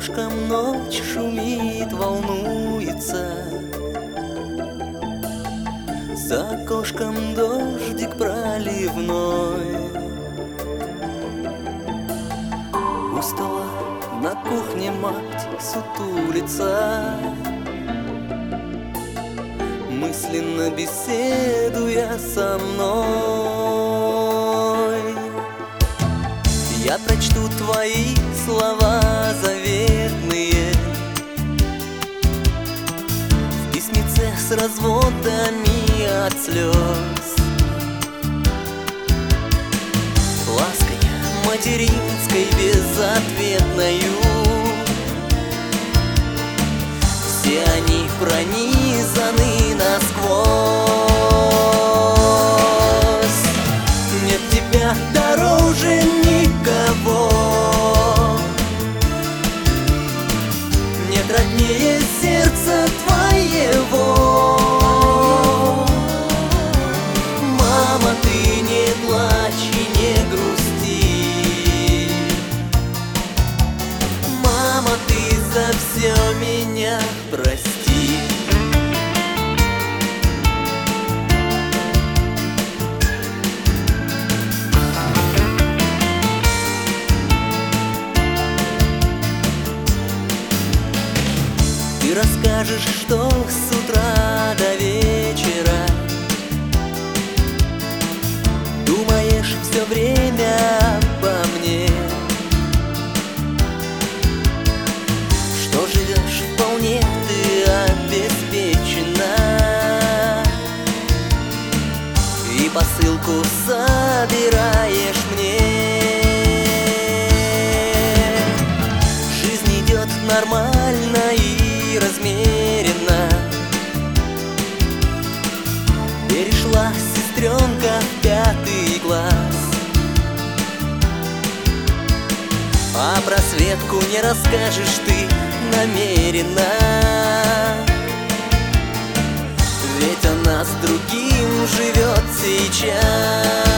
Окошком ночь шумит, волнуется. За окошком дождик проливной. У стола на кухне мать сутулится. Мысленно беседуя со мной. Я прочту твои слова с разводами от слез. Лаской материнской безответною. Все они пронизаны насквозь. Нет тебя дороже никого. Нет роднее сердца твоего меня прости. Ты расскажешь, что с Посылку собираешь мне. Жизнь идет нормально и размеренно. Перешла сестренка в пятый класс. А про Светку не расскажешь ты намеренно живет сейчас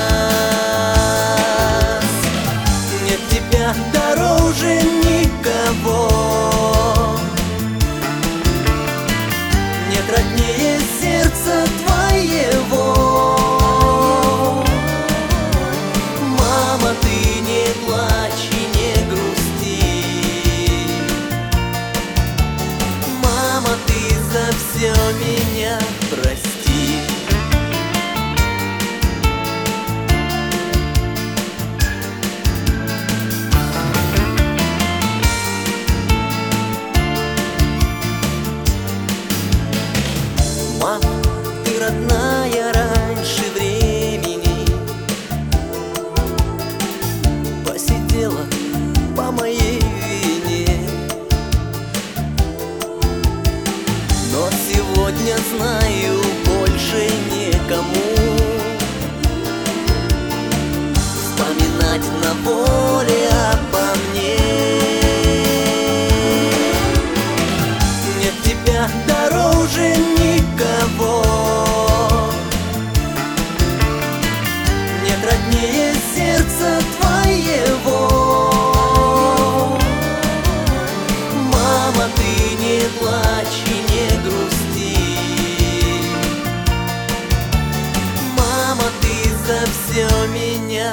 сегодня знаю больше некому. Вспоминать на воле обо мне. Нет тебя дороже никого все меня